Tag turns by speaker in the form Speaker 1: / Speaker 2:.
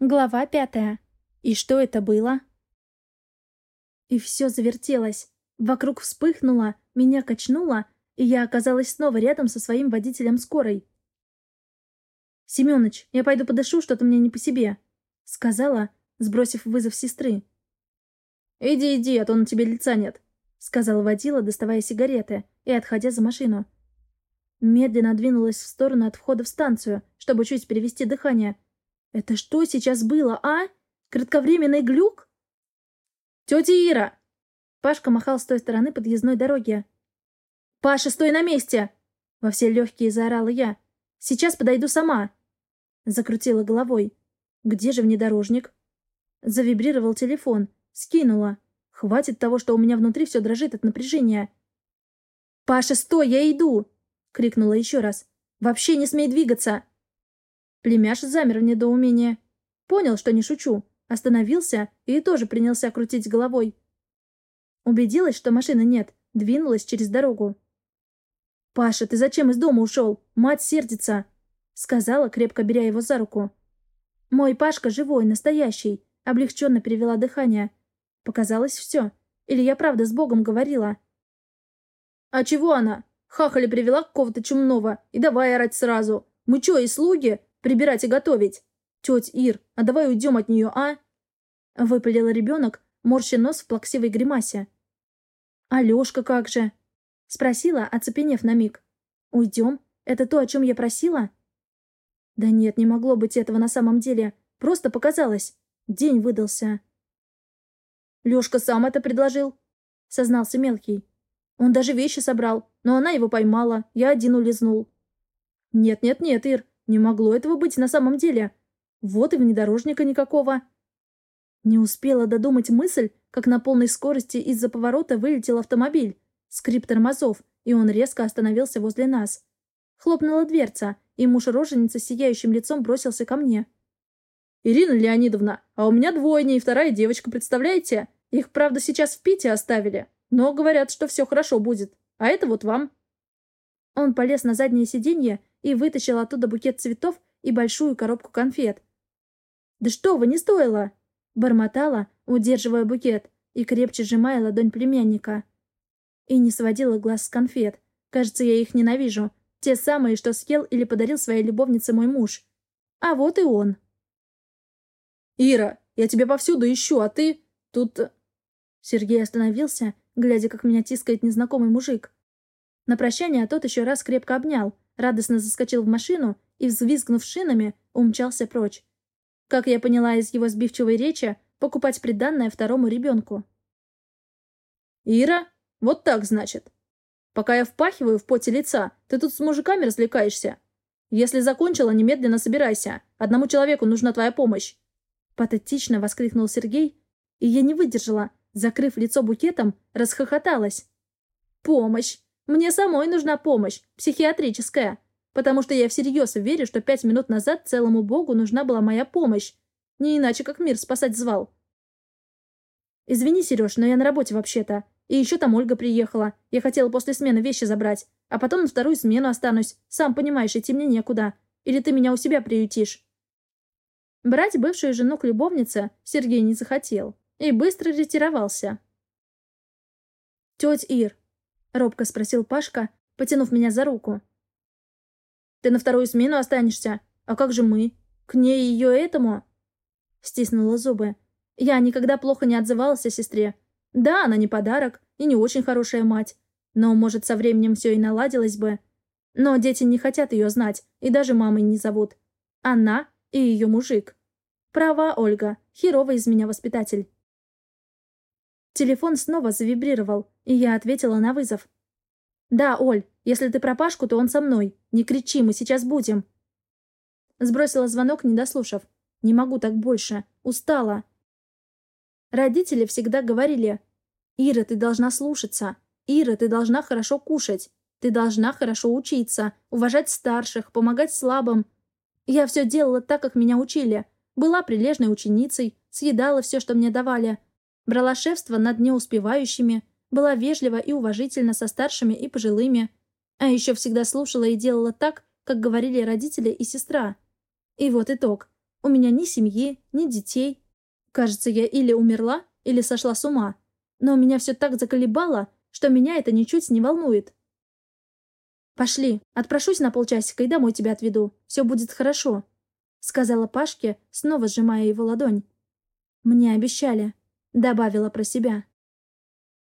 Speaker 1: Глава пятая. И что это было? И все завертелось. Вокруг вспыхнуло, меня качнуло, и я оказалась снова рядом со своим водителем скорой. «Семёныч, я пойду подышу, что-то мне не по себе», — сказала, сбросив вызов сестры. «Иди, иди, а то на тебе лица нет», — сказала водила, доставая сигареты и отходя за машину. Медленно двинулась в сторону от входа в станцию, чтобы чуть перевести дыхание. «Это что сейчас было, а? Кратковременный глюк?» «Тетя Ира!» Пашка махал с той стороны подъездной дороги. «Паша, стой на месте!» Во все легкие заорала я. «Сейчас подойду сама!» Закрутила головой. «Где же внедорожник?» Завибрировал телефон. Скинула. Хватит того, что у меня внутри все дрожит от напряжения. «Паша, стой, я иду!» — крикнула еще раз. «Вообще не смей двигаться!» Племяш замер в недоумении. Понял, что не шучу. Остановился и тоже принялся крутить головой. Убедилась, что машины нет, двинулась через дорогу. «Паша, ты зачем из дома ушел? Мать сердится!» — сказала, крепко беря его за руку. «Мой Пашка живой, настоящий!» — облегченно перевела дыхание. Показалось все. Или я правда с Богом говорила? «А чего она? Хахали привела какого-то чумного, и давай орать сразу. Мы чё, и слуги? Прибирать и готовить? Теть Ир, а давай уйдем от нее, а?» Выпалил ребенок, морща нос в плаксивой гримасе. «Алешка как же?» Спросила, оцепенев на миг. «Уйдем? Это то, о чем я просила?» «Да нет, не могло быть этого на самом деле. Просто показалось. День выдался». Лёшка сам это предложил», — сознался мелкий. «Он даже вещи собрал, но она его поймала, я один улизнул». «Нет-нет-нет, Ир, не могло этого быть на самом деле. Вот и внедорожника никакого». Не успела додумать мысль, как на полной скорости из-за поворота вылетел автомобиль. Скрип тормозов, и он резко остановился возле нас. Хлопнула дверца, и муж роженицы сияющим лицом бросился ко мне. «Ирина Леонидовна, а у меня двойня и вторая девочка, представляете? Их, правда, сейчас в Пите оставили, но говорят, что все хорошо будет. А это вот вам». Он полез на заднее сиденье и вытащил оттуда букет цветов и большую коробку конфет. «Да что вы, не стоило!» Бормотала, удерживая букет и крепче сжимая ладонь племянника. И не сводила глаз с конфет. Кажется, я их ненавижу. Те самые, что съел или подарил своей любовнице мой муж. А вот и он. «Ира, я тебя повсюду ищу, а ты... Тут Сергей остановился, глядя, как меня тискает незнакомый мужик. На прощание тот еще раз крепко обнял, радостно заскочил в машину и, взвизгнув шинами, умчался прочь. Как я поняла из его сбивчивой речи, покупать приданное второму ребенку. «Ира? Вот так, значит. Пока я впахиваю в поте лица, ты тут с мужиками развлекаешься. Если закончила, немедленно собирайся. Одному человеку нужна твоя помощь!» Патетично воскликнул Сергей, и я не выдержала, закрыв лицо букетом, расхохоталась. «Помощь! Мне самой нужна помощь, психиатрическая, потому что я всерьез верю, что пять минут назад целому богу нужна была моя помощь, не иначе как мир спасать звал». «Извини, Сереж, но я на работе вообще-то. И еще там Ольга приехала. Я хотела после смены вещи забрать, а потом на вторую смену останусь. Сам понимаешь, идти мне некуда. Или ты меня у себя приютишь?» Брать бывшую жену к любовнице Сергей не захотел и быстро ретировался. «Теть Ир», — робко спросил Пашка, потянув меня за руку. «Ты на вторую смену останешься? А как же мы? К ней и ее этому?» Стиснула зубы. Я никогда плохо не отзывалась о сестре. Да, она не подарок и не очень хорошая мать. Но, может, со временем все и наладилось бы. Но дети не хотят ее знать и даже мамой не зовут. Она и ее мужик. Права, Ольга. Херовый из меня воспитатель. Телефон снова завибрировал, и я ответила на вызов. «Да, Оль, если ты про Пашку, то он со мной. Не кричи, мы сейчас будем». Сбросила звонок, не дослушав. «Не могу так больше. Устала». Родители всегда говорили, «Ира, ты должна слушаться. Ира, ты должна хорошо кушать. Ты должна хорошо учиться, уважать старших, помогать слабым». Я все делала так, как меня учили. Была прилежной ученицей, съедала все, что мне давали, Брала шефство над неуспевающими, была вежлива и уважительна со старшими и пожилыми, а еще всегда слушала и делала так, как говорили родители и сестра. И вот итог. У меня ни семьи, ни детей. Кажется, я или умерла, или сошла с ума. Но меня все так заколебало, что меня это ничуть не волнует. «Пошли, отпрошусь на полчасика и домой тебя отведу. Все будет хорошо», — сказала Пашке, снова сжимая его ладонь. «Мне обещали», — добавила про себя.